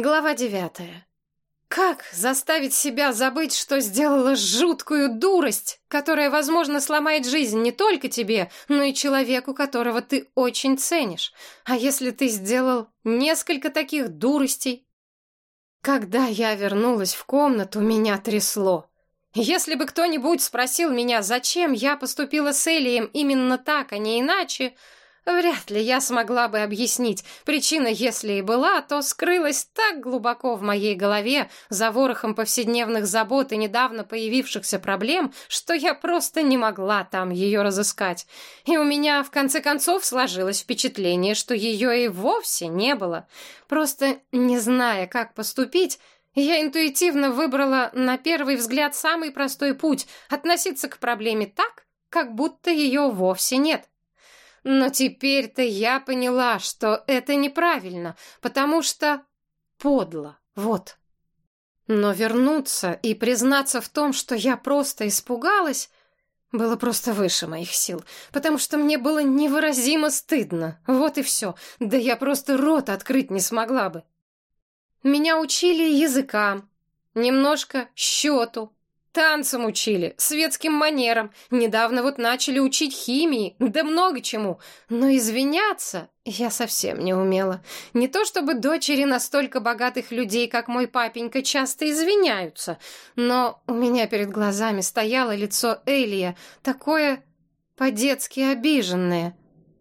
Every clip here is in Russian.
Глава девятая. Как заставить себя забыть, что сделала жуткую дурость, которая, возможно, сломает жизнь не только тебе, но и человеку, которого ты очень ценишь? А если ты сделал несколько таких дуростей? Когда я вернулась в комнату, меня трясло. Если бы кто-нибудь спросил меня, зачем я поступила с Элием именно так, а не иначе, Вряд ли я смогла бы объяснить. Причина, если и была, то скрылась так глубоко в моей голове за ворохом повседневных забот и недавно появившихся проблем, что я просто не могла там ее разыскать. И у меня, в конце концов, сложилось впечатление, что ее и вовсе не было. Просто не зная, как поступить, я интуитивно выбрала на первый взгляд самый простой путь — относиться к проблеме так, как будто ее вовсе нет. Но теперь-то я поняла, что это неправильно, потому что подло, вот. Но вернуться и признаться в том, что я просто испугалась, было просто выше моих сил, потому что мне было невыразимо стыдно. Вот и все. Да я просто рот открыть не смогла бы. Меня учили языкам, немножко счету, Танцам учили, светским манерам. Недавно вот начали учить химии, да много чему. Но извиняться я совсем не умела. Не то чтобы дочери настолько богатых людей, как мой папенька, часто извиняются, но у меня перед глазами стояло лицо Элия, такое по-детски обиженное,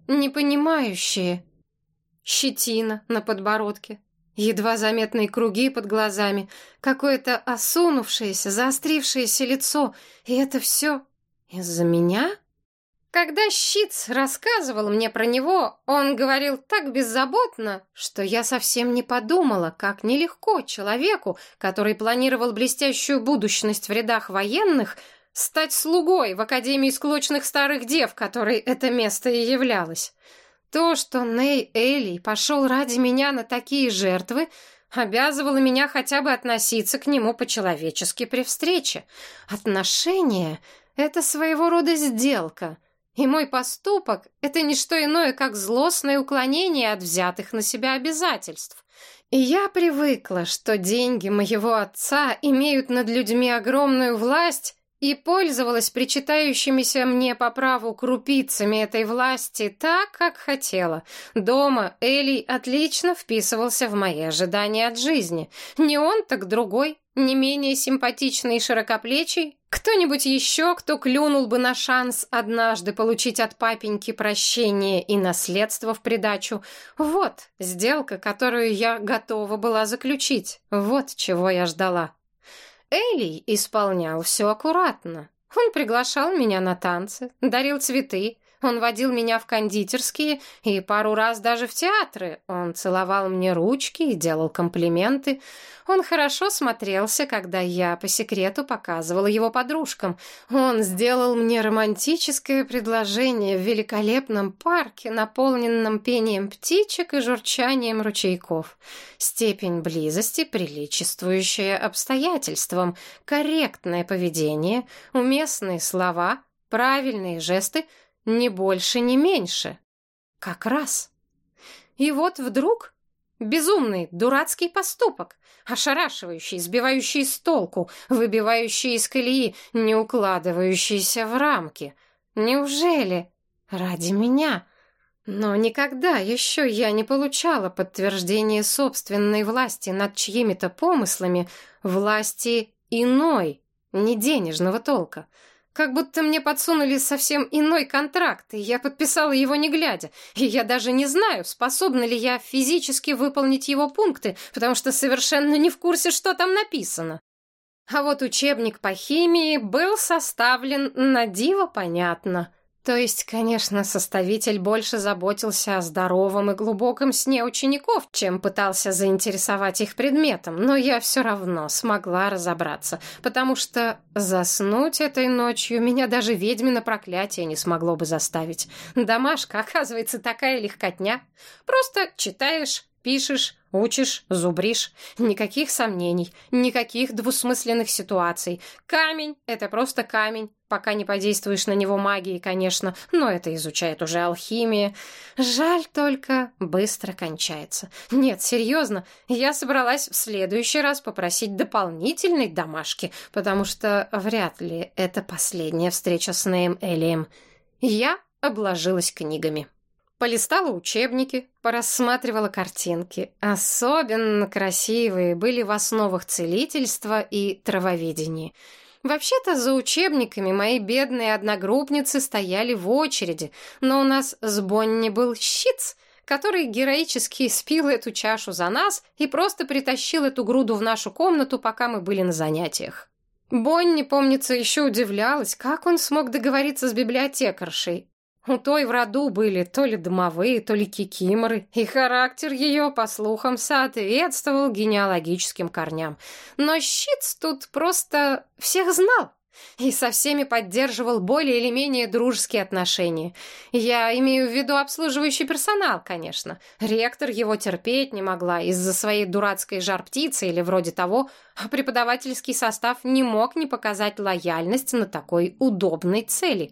непонимающее. Щетина на подбородке, Едва заметные круги под глазами, какое-то осунувшееся, заострившееся лицо. И это все из-за меня? Когда Щиц рассказывал мне про него, он говорил так беззаботно, что я совсем не подумала, как нелегко человеку, который планировал блестящую будущность в рядах военных, стать слугой в Академии склочных старых дев, которой это место и являлось. То, что Ней Элли пошел ради меня на такие жертвы, обязывало меня хотя бы относиться к нему по-человечески при встрече. Отношения — это своего рода сделка, и мой поступок — это не что иное, как злостное уклонение от взятых на себя обязательств. И я привыкла, что деньги моего отца имеют над людьми огромную власть, и пользовалась причитающимися мне по праву крупицами этой власти так, как хотела. Дома Элий отлично вписывался в мои ожидания от жизни. Не он, так другой, не менее симпатичный и широкоплечий. Кто-нибудь еще, кто клюнул бы на шанс однажды получить от папеньки прощение и наследство в придачу. Вот сделка, которую я готова была заключить. Вот чего я ждала. Элий исполнял все аккуратно. Он приглашал меня на танцы, дарил цветы, он водил меня в кондитерские и пару раз даже в театры. Он целовал мне ручки и делал комплименты. Он хорошо смотрелся, когда я по секрету показывала его подружкам. Он сделал мне романтическое предложение в великолепном парке, наполненном пением птичек и журчанием ручейков. Степень близости, приличествующая обстоятельствам, корректное поведение, уместные слова, правильные жесты — ни больше, ни меньше. Как раз. И вот вдруг безумный, дурацкий поступок, ошарашивающий, сбивающий с толку, выбивающий из колеи, не укладывающийся в рамки. Неужели ради меня? Но никогда еще я не получала подтверждения собственной власти над чьими-то помыслами, власти иной, не денежного толка. Как будто мне подсунули совсем иной контракт, и я подписала его не глядя. И я даже не знаю, способна ли я физически выполнить его пункты, потому что совершенно не в курсе, что там написано. А вот учебник по химии был составлен на диво понятно. То есть, конечно, составитель больше заботился о здоровом и глубоком сне учеников, чем пытался заинтересовать их предметом, но я все равно смогла разобраться, потому что заснуть этой ночью меня даже ведьмино проклятие не смогло бы заставить. Домашка, оказывается, такая легкотня. Просто читаешь пишешь, учишь, зубришь. Никаких сомнений, никаких двусмысленных ситуаций. Камень — это просто камень, пока не подействуешь на него магией, конечно, но это изучает уже алхимия. Жаль только, быстро кончается. Нет, серьезно, я собралась в следующий раз попросить дополнительной домашки, потому что вряд ли это последняя встреча с Неем Элием. Я обложилась книгами. Полистала учебники, порассматривала картинки. Особенно красивые были в основах целительства и травоведения. Вообще-то за учебниками мои бедные одногруппницы стояли в очереди, но у нас с Бонни был щиц, который героически спил эту чашу за нас и просто притащил эту груду в нашу комнату, пока мы были на занятиях. Бонни, помнится, еще удивлялась, как он смог договориться с библиотекаршей. У той в роду были то ли домовые, то ли кикиморы, и характер ее, по слухам, соответствовал генеалогическим корням. Но Щиц тут просто всех знал и со всеми поддерживал более или менее дружеские отношения. Я имею в виду обслуживающий персонал, конечно. Ректор его терпеть не могла из-за своей дурацкой жар-птицы или вроде того, а преподавательский состав не мог не показать лояльность на такой удобной цели.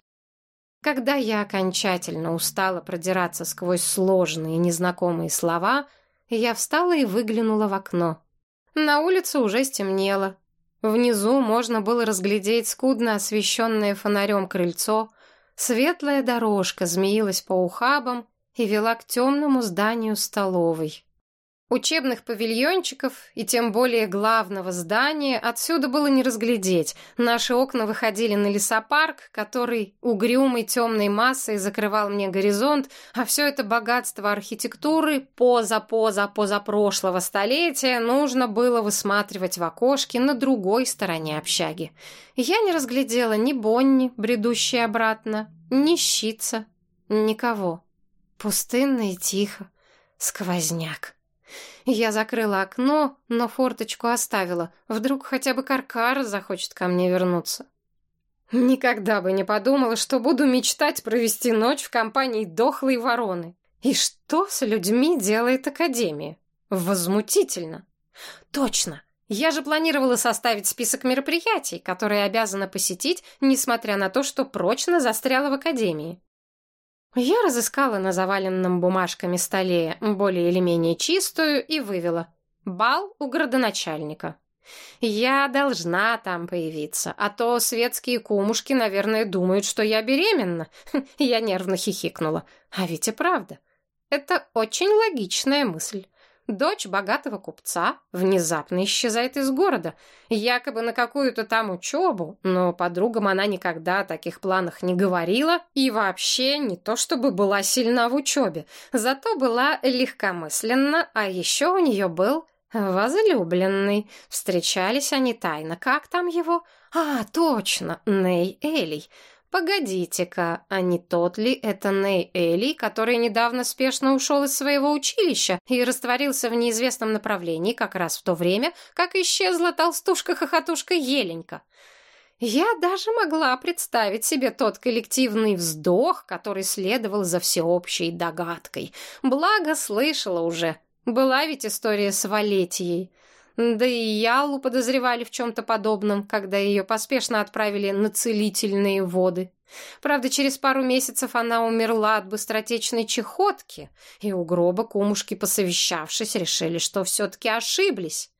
Когда я окончательно устала продираться сквозь сложные незнакомые слова, я встала и выглянула в окно. На улице уже стемнело. Внизу можно было разглядеть скудно освещенное фонарем крыльцо, светлая дорожка змеилась по ухабам и вела к темному зданию столовой. Учебных павильончиков и тем более главного здания отсюда было не разглядеть. Наши окна выходили на лесопарк, который угрюмой темной массой закрывал мне горизонт, а все это богатство архитектуры поза-поза-позапрошлого столетия нужно было высматривать в окошке на другой стороне общаги. Я не разглядела ни Бонни, бредущей обратно, ни щица, никого. Пустынно и тихо, сквозняк. Я закрыла окно, но форточку оставила. Вдруг хотя бы Каркар захочет ко мне вернуться. Никогда бы не подумала, что буду мечтать провести ночь в компании дохлой вороны. И что с людьми делает Академия? Возмутительно. Точно. Я же планировала составить список мероприятий, которые обязана посетить, несмотря на то, что прочно застряла в Академии. Я разыскала на заваленном бумажками столе более или менее чистую и вывела. Бал у градоначальника. Я должна там появиться, а то светские кумушки, наверное, думают, что я беременна. Я нервно хихикнула. А ведь и правда. Это очень логичная мысль. Дочь богатого купца внезапно исчезает из города, якобы на какую-то там учебу, но подругам она никогда о таких планах не говорила и вообще не то чтобы была сильна в учебе, зато была легкомысленна, а еще у нее был возлюбленный. Встречались они тайно. Как там его? А, точно, Ней Элей. Погодите-ка, а не тот ли это Ней Эли, который недавно спешно ушел из своего училища и растворился в неизвестном направлении как раз в то время, как исчезла толстушка-хохотушка Еленька? Я даже могла представить себе тот коллективный вздох, который следовал за всеобщей догадкой. Благо слышала уже. Была ведь история с Валетией. Да и Ялу подозревали в чем-то подобном, когда ее поспешно отправили на целительные воды. Правда, через пару месяцев она умерла от быстротечной чехотки, и у гроба кумушки, посовещавшись, решили, что все-таки ошиблись.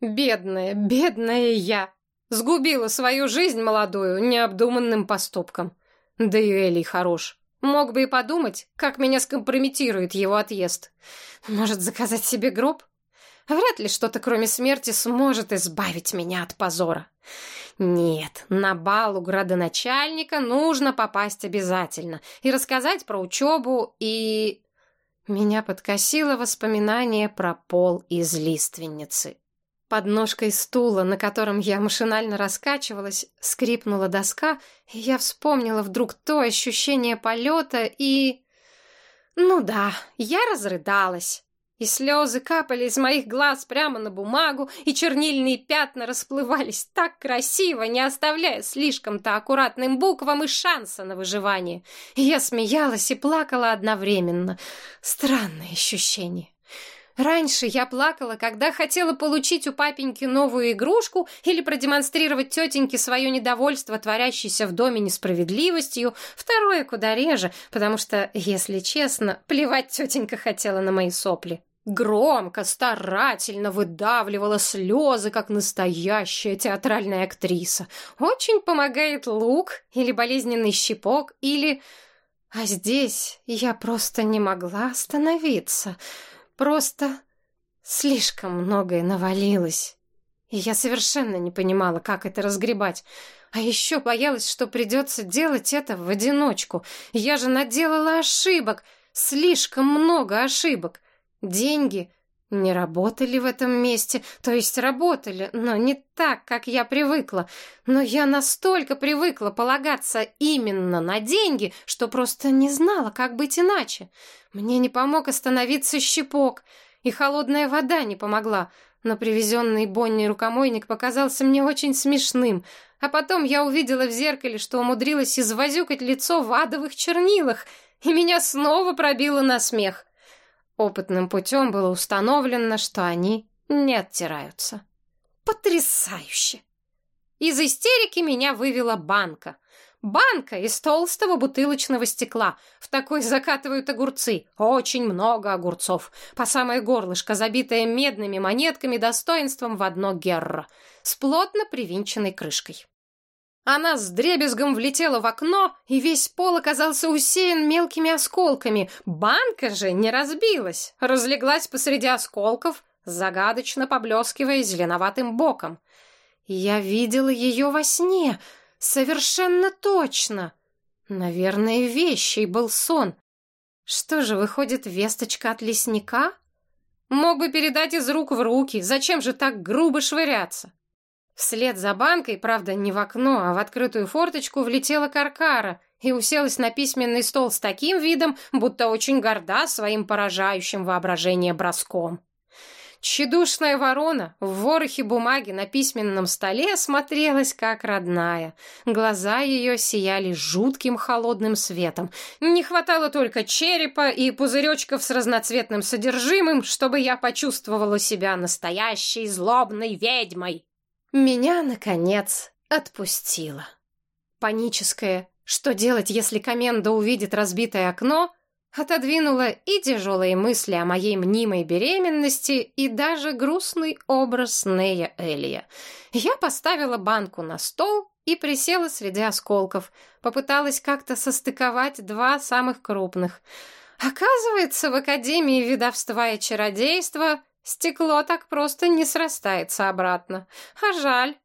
Бедная, бедная я! Сгубила свою жизнь молодую необдуманным поступком. Да и Элли хорош. Мог бы и подумать, как меня скомпрометирует его отъезд. Может, заказать себе гроб? Вряд ли что-то, кроме смерти, сможет избавить меня от позора. Нет, на бал у градоначальника нужно попасть обязательно и рассказать про учебу и... Меня подкосило воспоминание про пол из лиственницы. Под ножкой стула, на котором я машинально раскачивалась, скрипнула доска, и я вспомнила вдруг то ощущение полета и... Ну да, я разрыдалась. И слезы капали из моих глаз прямо на бумагу, и чернильные пятна расплывались так красиво, не оставляя слишком-то аккуратным буквам и шанса на выживание. И я смеялась и плакала одновременно. Странное ощущение. Раньше я плакала, когда хотела получить у папеньки новую игрушку или продемонстрировать тетеньке свое недовольство, творящееся в доме несправедливостью. Второе куда реже, потому что, если честно, плевать тетенька хотела на мои сопли. Громко, старательно выдавливала слезы, как настоящая театральная актриса. Очень помогает лук или болезненный щипок, или... А здесь я просто не могла остановиться. Просто слишком многое навалилось. И я совершенно не понимала, как это разгребать. А еще боялась, что придется делать это в одиночку. Я же наделала ошибок. Слишком много ошибок. Деньги не работали в этом месте, то есть работали, но не так, как я привыкла. Но я настолько привыкла полагаться именно на деньги, что просто не знала, как быть иначе. Мне не помог остановиться щепок, и холодная вода не помогла, но привезенный Бонни рукомойник показался мне очень смешным. А потом я увидела в зеркале, что умудрилась извозюкать лицо в адовых чернилах, и меня снова пробило на смех. Опытным путем было установлено, что они не оттираются. Потрясающе! Из истерики меня вывела банка. Банка из толстого бутылочного стекла. В такой закатывают огурцы. Очень много огурцов. По самое горлышко, забитая медными монетками достоинством в одно герро. С плотно привинченной крышкой. Она с дребезгом влетела в окно, и весь пол оказался усеян мелкими осколками. Банка же не разбилась, разлеглась посреди осколков, загадочно поблескивая зеленоватым боком. Я видела ее во сне, совершенно точно. Наверное, вещей был сон. Что же, выходит, весточка от лесника? Мог бы передать из рук в руки, зачем же так грубо швыряться? Вслед за банкой, правда, не в окно, а в открытую форточку влетела Каркара и уселась на письменный стол с таким видом, будто очень горда своим поражающим воображение броском. Тщедушная ворона в ворохе бумаги на письменном столе смотрелась как родная. Глаза ее сияли жутким холодным светом. Не хватало только черепа и пузыречков с разноцветным содержимым, чтобы я почувствовала себя настоящей злобной ведьмой. Меня, наконец, отпустило. Паническое «что делать, если Коменда увидит разбитое окно?» отодвинула и тяжелые мысли о моей мнимой беременности, и даже грустный образ Нея Элия. Я поставила банку на стол и присела среди осколков, попыталась как-то состыковать два самых крупных. Оказывается, в Академии ведовства и чародейства Стекло так просто не срастается обратно. А жаль.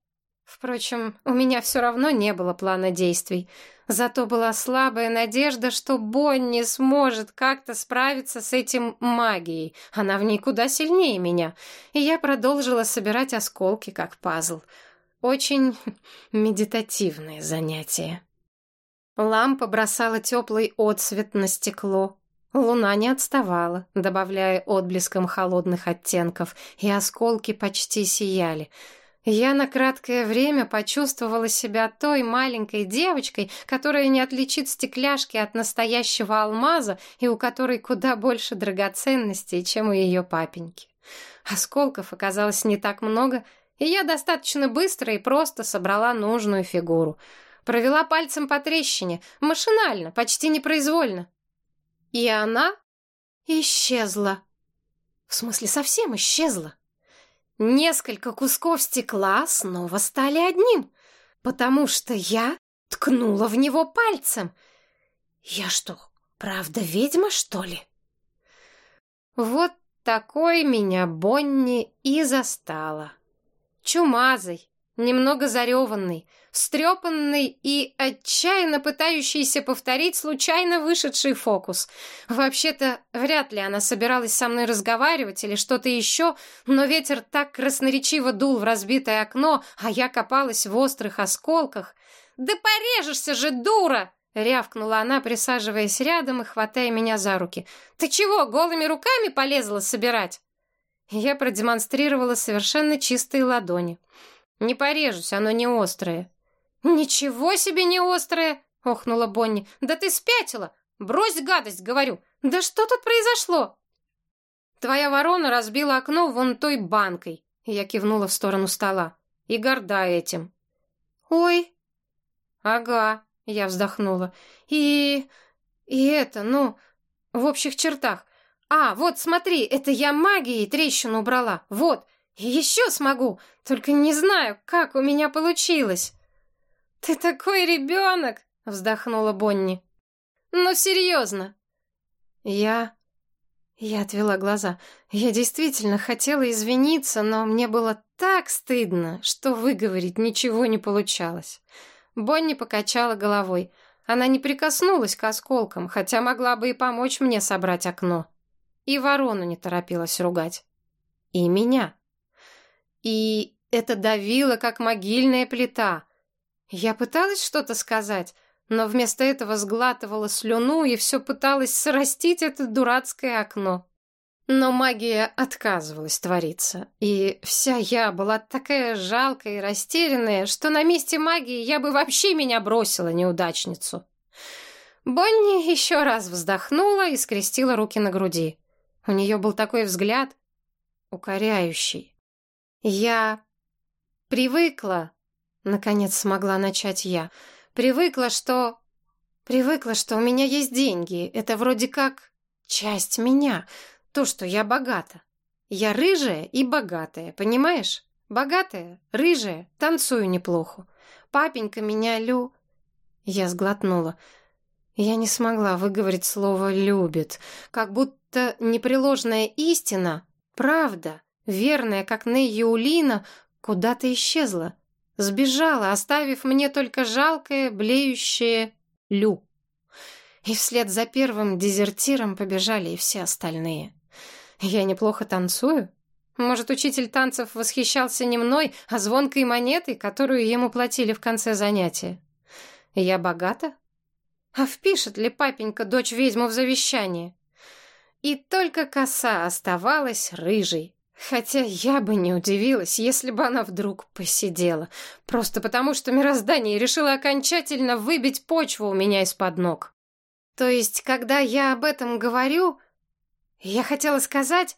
Впрочем, у меня все равно не было плана действий. Зато была слабая надежда, что Бонни сможет как-то справиться с этим магией. Она в ней куда сильнее меня. И я продолжила собирать осколки, как пазл. Очень медитативное занятие. Лампа бросала теплый отсвет на стекло. Луна не отставала, добавляя отблеском холодных оттенков, и осколки почти сияли. Я на краткое время почувствовала себя той маленькой девочкой, которая не отличит стекляшки от настоящего алмаза и у которой куда больше драгоценностей, чем у ее папеньки. Осколков оказалось не так много, и я достаточно быстро и просто собрала нужную фигуру. Провела пальцем по трещине, машинально, почти непроизвольно. И она исчезла. В смысле, совсем исчезла. Несколько кусков стекла снова стали одним, потому что я ткнула в него пальцем. Я что, правда ведьма, что ли? Вот такой меня Бонни и застала. Чумазый, немного зареванный, встрепанный и отчаянно пытающийся повторить случайно вышедший фокус. Вообще-то, вряд ли она собиралась со мной разговаривать или что-то еще, но ветер так красноречиво дул в разбитое окно, а я копалась в острых осколках. «Да порежешься же, дура!» — рявкнула она, присаживаясь рядом и хватая меня за руки. «Ты чего, голыми руками полезла собирать?» Я продемонстрировала совершенно чистые ладони. «Не порежусь, оно не острое». «Ничего себе не острое!» — охнула Бонни. «Да ты спятила! Брось гадость, говорю! Да что тут произошло?» Твоя ворона разбила окно вон той банкой. Я кивнула в сторону стола. И горда этим. Ой. Ага, я вздохнула. И... и это, ну, в общих чертах. А, вот смотри, это я магией трещину убрала. Вот, еще смогу, только не знаю, как у меня получилось. Ты такой ребенок, вздохнула Бонни. Ну, серьезно. Я... Я отвела глаза. Я действительно хотела извиниться, но мне было так стыдно, что выговорить ничего не получалось. Бонни покачала головой. Она не прикоснулась к осколкам, хотя могла бы и помочь мне собрать окно. И ворону не торопилась ругать. И меня. И это давило, как могильная плита. Я пыталась что-то сказать, но вместо этого сглатывала слюну и все пыталась срастить это дурацкое окно. Но магия отказывалась твориться, и вся я была такая жалкая и растерянная, что на месте магии я бы вообще меня бросила, неудачницу. Бонни еще раз вздохнула и скрестила руки на груди. У нее был такой взгляд укоряющий. Я привыкла, наконец смогла начать я, — Привыкла, что... Привыкла, что у меня есть деньги. Это вроде как часть меня. То, что я богата. Я рыжая и богатая, понимаешь? Богатая, рыжая, танцую неплохо. Папенька меня лю... Я сглотнула. Я не смогла выговорить слово «любит». Как будто непреложная истина, правда, верная, как Ней Юлина, куда-то исчезла. Сбежала, оставив мне только жалкое, блеющее Лю. И вслед за первым дезертиром побежали и все остальные. Я неплохо танцую? Может, учитель танцев восхищался не мной, а звонкой монетой, которую ему платили в конце занятия? Я богата? А впишет ли папенька дочь ведьму в завещание? И только коса оставалась рыжей, Хотя я бы не удивилась, если бы она вдруг посидела. Просто потому, что мироздание решило окончательно выбить почву у меня из-под ног. То есть, когда я об этом говорю, я хотела сказать,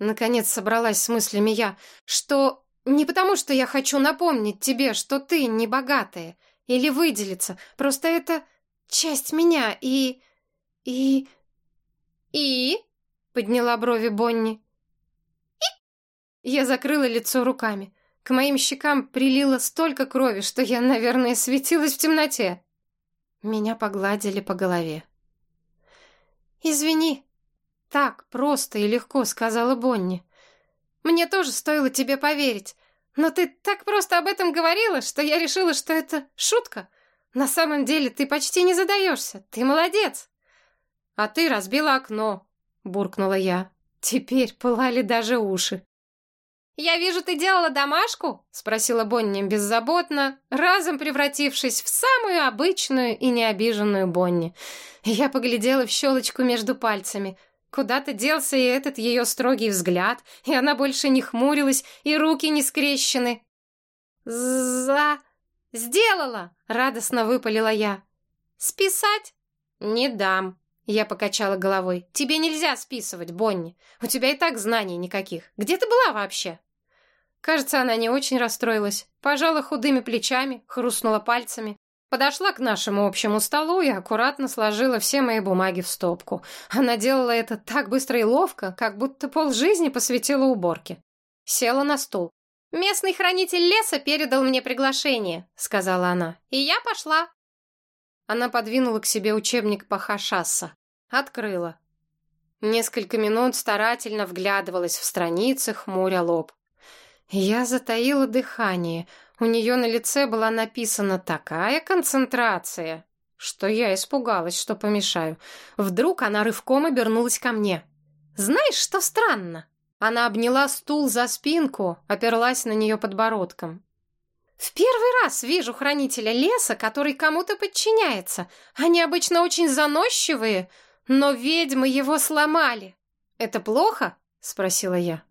наконец собралась с мыслями я, что не потому, что я хочу напомнить тебе, что ты не богатая или выделиться, просто это часть меня и... и... и... подняла брови Бонни. Я закрыла лицо руками. К моим щекам прилило столько крови, что я, наверное, светилась в темноте. Меня погладили по голове. «Извини», — так просто и легко сказала Бонни. «Мне тоже стоило тебе поверить, но ты так просто об этом говорила, что я решила, что это шутка. На самом деле ты почти не задаешься, ты молодец». «А ты разбила окно», — буркнула я. Теперь пылали даже уши. «Я вижу, ты делала домашку?» — спросила Бонни беззаботно, разом превратившись в самую обычную и необиженную Бонни. Я поглядела в щелочку между пальцами. Куда-то делся и этот ее строгий взгляд, и она больше не хмурилась, и руки не скрещены. «За... сделала!» — радостно выпалила я. «Списать?» «Не дам», — я покачала головой. «Тебе нельзя списывать, Бонни. У тебя и так знаний никаких. Где ты была вообще?» Кажется, она не очень расстроилась. Пожала худыми плечами, хрустнула пальцами. Подошла к нашему общему столу и аккуратно сложила все мои бумаги в стопку. Она делала это так быстро и ловко, как будто полжизни посвятила уборке. Села на стул. «Местный хранитель леса передал мне приглашение», — сказала она. «И я пошла». Она подвинула к себе учебник по Хашасса. Открыла. Несколько минут старательно вглядывалась в страницы, хмуря лоб. Я затаила дыхание. У нее на лице была написана такая концентрация, что я испугалась, что помешаю. Вдруг она рывком обернулась ко мне. «Знаешь, что странно?» Она обняла стул за спинку, оперлась на нее подбородком. «В первый раз вижу хранителя леса, который кому-то подчиняется. Они обычно очень заносчивые, но ведьмы его сломали. Это плохо?» — спросила я.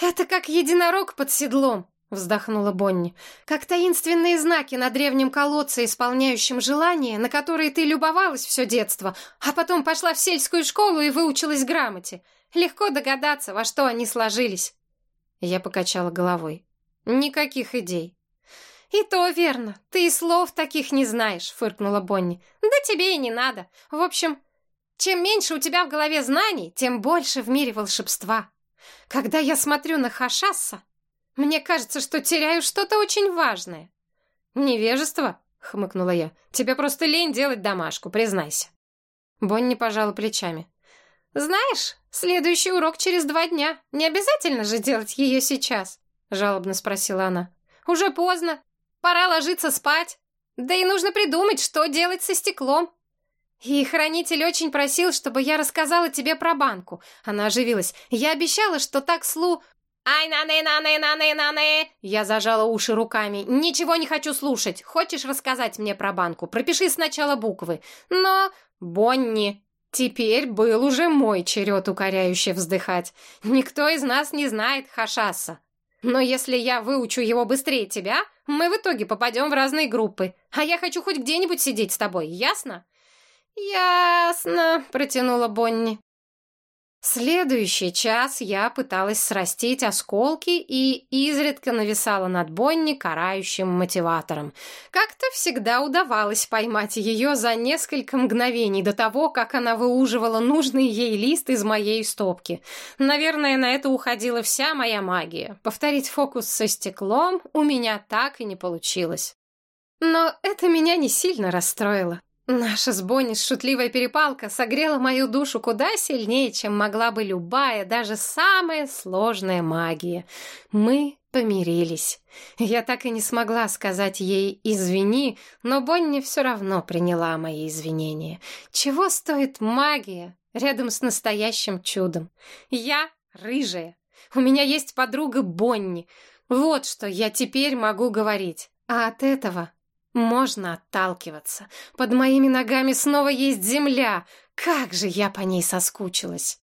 «Это как единорог под седлом», — вздохнула Бонни. «Как таинственные знаки на древнем колодце, исполняющем желания, на которые ты любовалась все детство, а потом пошла в сельскую школу и выучилась грамоте. Легко догадаться, во что они сложились. Я покачала головой. Никаких идей. «И то верно. Ты и слов таких не знаешь», — фыркнула Бонни. «Да тебе и не надо. В общем, чем меньше у тебя в голове знаний, тем больше в мире волшебства. Когда я смотрю на Хашасса, мне кажется, что теряю что-то очень важное». «Невежество?» — хмыкнула я. «Тебе просто лень делать домашку, признайся». Бонни пожала плечами. «Знаешь, следующий урок через два дня. Не обязательно же делать ее сейчас?» — жалобно спросила она. «Уже поздно. Пора ложиться спать. Да и нужно придумать, что делать со стеклом. И хранитель очень просил, чтобы я рассказала тебе про банку. Она оживилась. Я обещала, что так слу... «Ай, наны, наны, наны, наны!» Я зажала уши руками. «Ничего не хочу слушать. Хочешь рассказать мне про банку? Пропиши сначала буквы. Но... Бонни!» Теперь был уже мой черед укоряюще вздыхать. Никто из нас не знает Хашаса. Но если я выучу его быстрее тебя, мы в итоге попадем в разные группы. А я хочу хоть где-нибудь сидеть с тобой, ясно?» «Ясно», — протянула Бонни. Следующий час я пыталась срастить осколки и изредка нависала над Бонни карающим мотиватором. Как-то всегда удавалось поймать ее за несколько мгновений до того, как она выуживала нужный ей лист из моей стопки. Наверное, на это уходила вся моя магия. Повторить фокус со стеклом у меня так и не получилось. Но это меня не сильно расстроило. Наша с Бонни шутливая перепалка согрела мою душу куда сильнее, чем могла бы любая, даже самая сложная магия. Мы помирились. Я так и не смогла сказать ей «извини», но Бонни все равно приняла мои извинения. Чего стоит магия рядом с настоящим чудом? Я рыжая. У меня есть подруга Бонни. Вот что я теперь могу говорить. А от этого можно отталкиваться. Под моими ногами снова есть земля. Как же я по ней соскучилась.